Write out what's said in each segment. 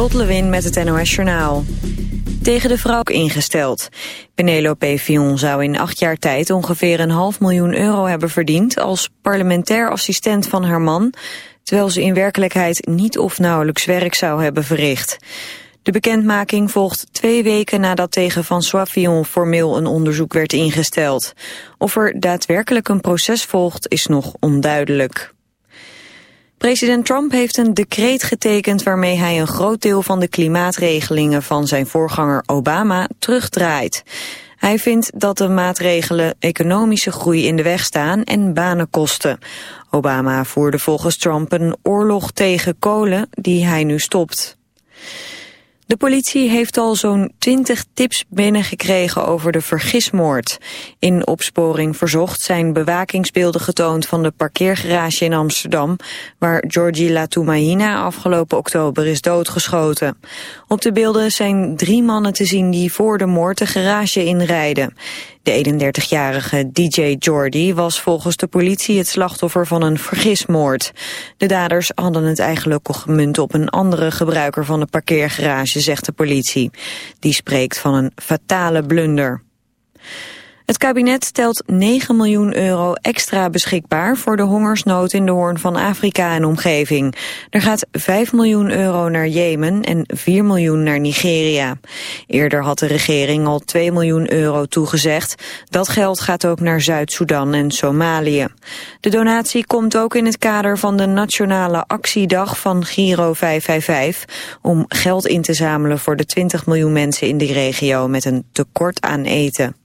Lot met het NOS Journaal. Tegen de vrouw ingesteld. Penelope Fillon zou in acht jaar tijd ongeveer een half miljoen euro hebben verdiend... als parlementair assistent van haar man... terwijl ze in werkelijkheid niet of nauwelijks werk zou hebben verricht. De bekendmaking volgt twee weken nadat tegen François Fillon formeel een onderzoek werd ingesteld. Of er daadwerkelijk een proces volgt is nog onduidelijk. President Trump heeft een decreet getekend waarmee hij een groot deel van de klimaatregelingen van zijn voorganger Obama terugdraait. Hij vindt dat de maatregelen economische groei in de weg staan en banen kosten. Obama voerde volgens Trump een oorlog tegen kolen die hij nu stopt. De politie heeft al zo'n 20 tips binnengekregen over de vergismoord. In opsporing verzocht zijn bewakingsbeelden getoond van de parkeergarage in Amsterdam, waar Georgie Latoumaina afgelopen oktober is doodgeschoten. Op de beelden zijn drie mannen te zien die voor de moord de garage inrijden. De 31-jarige DJ Jordi was volgens de politie het slachtoffer van een vergismoord. De daders hadden het eigenlijk gemunt op een andere gebruiker van de parkeergarage, zegt de politie. Die spreekt van een fatale blunder. Het kabinet stelt 9 miljoen euro extra beschikbaar voor de hongersnood in de Hoorn van Afrika en omgeving. Er gaat 5 miljoen euro naar Jemen en 4 miljoen naar Nigeria. Eerder had de regering al 2 miljoen euro toegezegd. Dat geld gaat ook naar Zuid-Soedan en Somalië. De donatie komt ook in het kader van de Nationale Actiedag van Giro 555... om geld in te zamelen voor de 20 miljoen mensen in die regio met een tekort aan eten.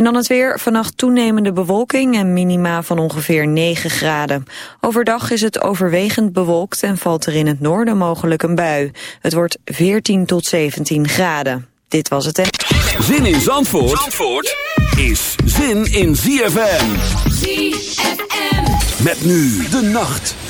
En dan het weer. Vannacht toenemende bewolking en minima van ongeveer 9 graden. Overdag is het overwegend bewolkt en valt er in het noorden mogelijk een bui. Het wordt 14 tot 17 graden. Dit was het. Zin in Zandvoort, Zandvoort is zin in ZFM. ZFM. Met nu de nacht.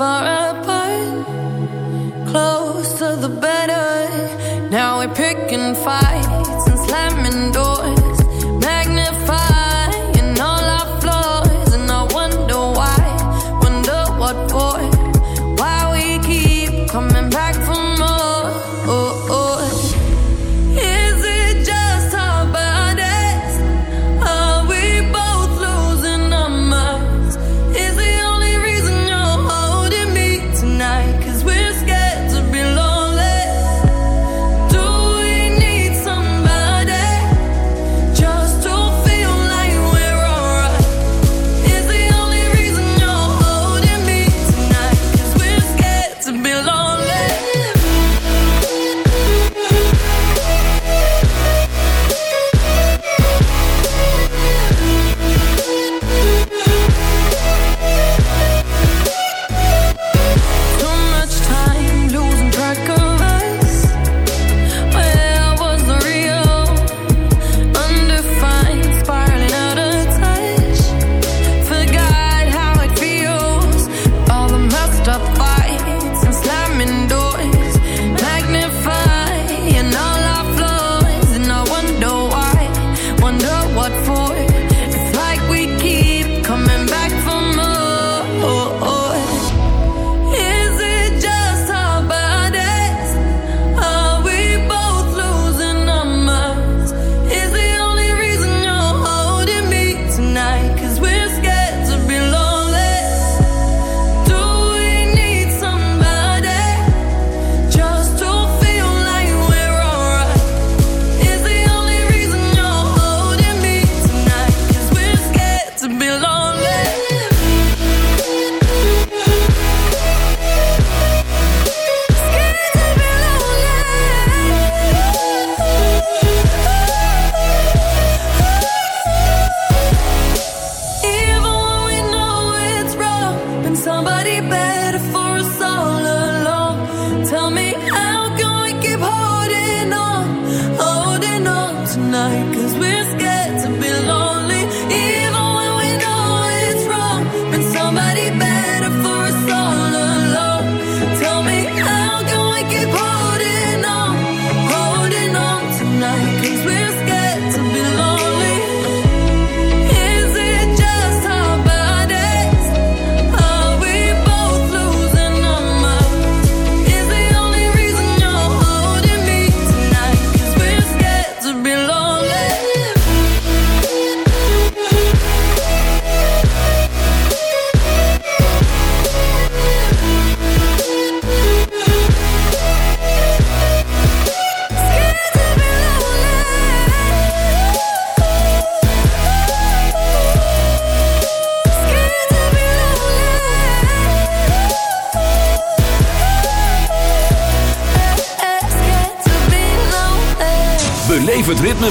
far away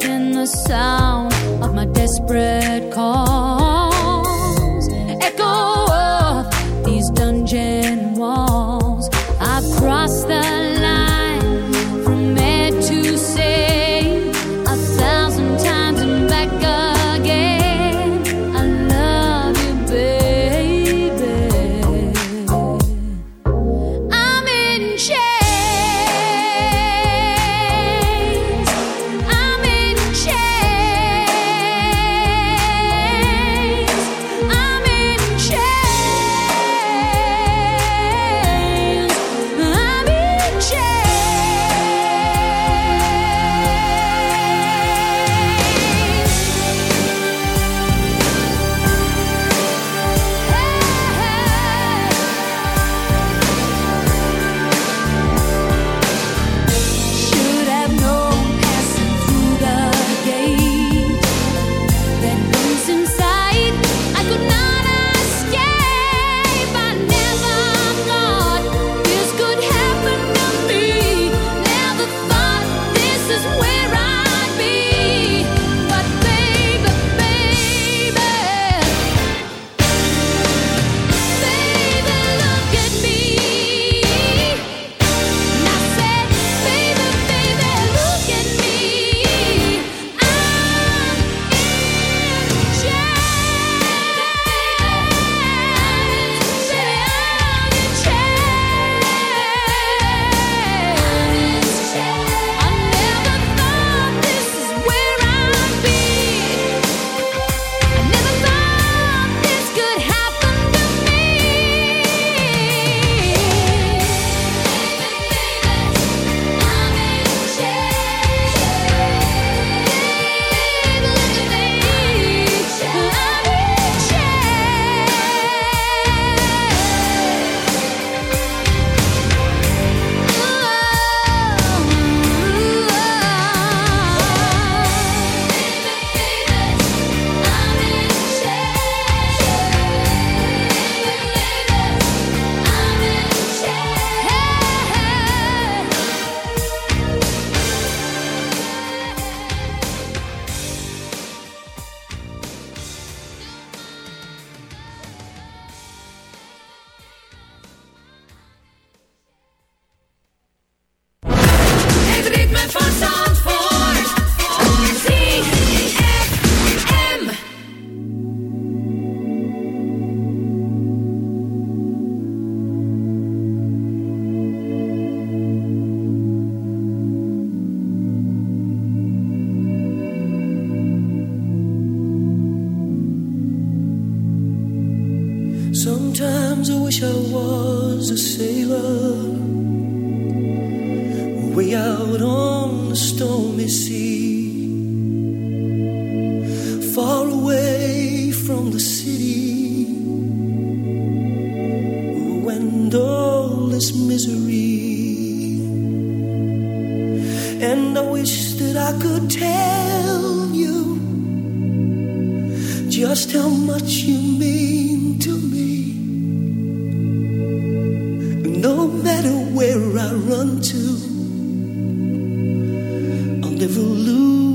in the sound of my desperate call.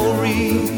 memories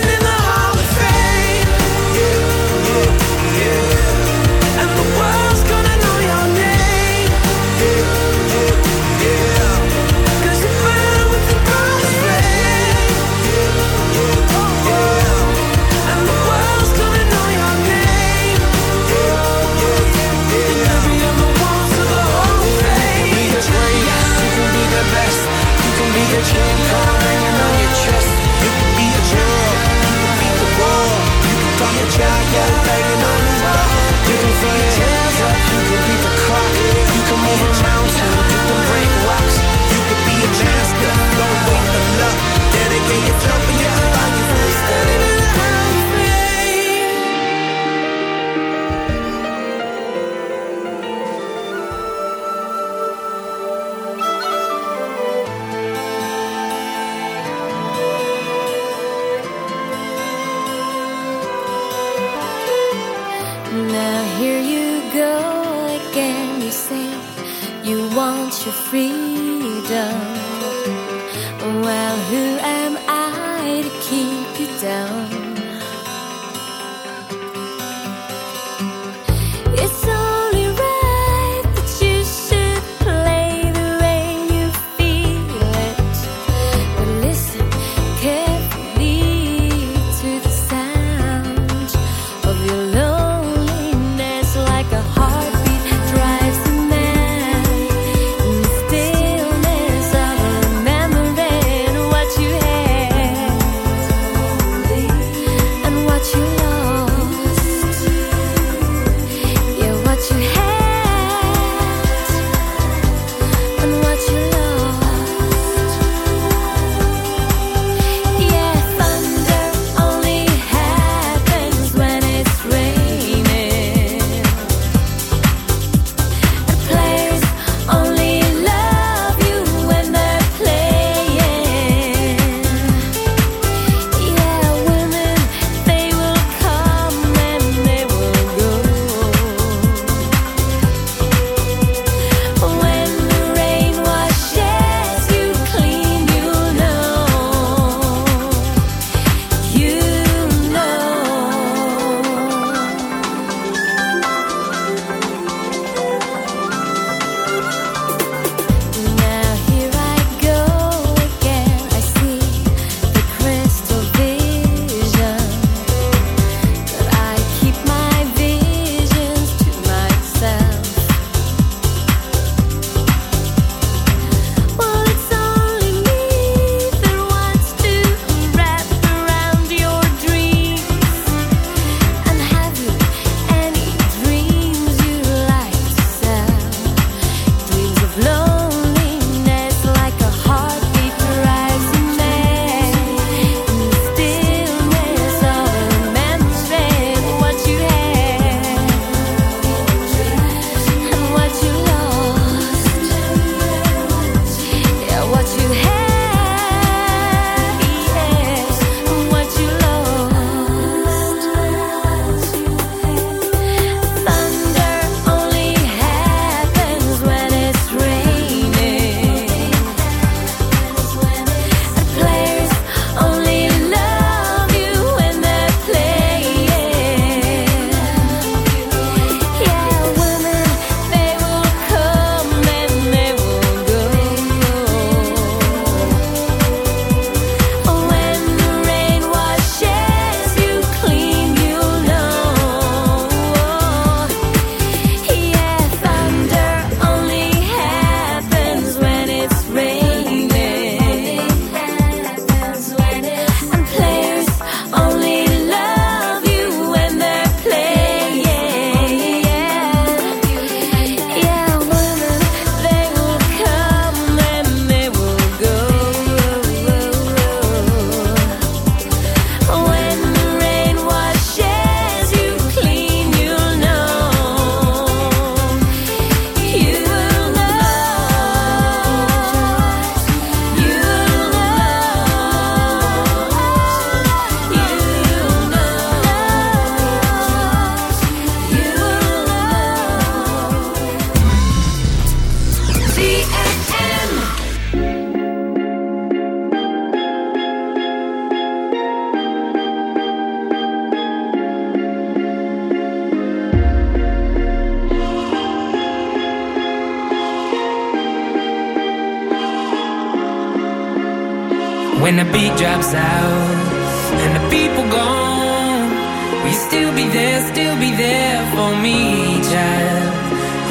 move a mountain, you can break rocks, you could be a master.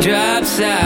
drops out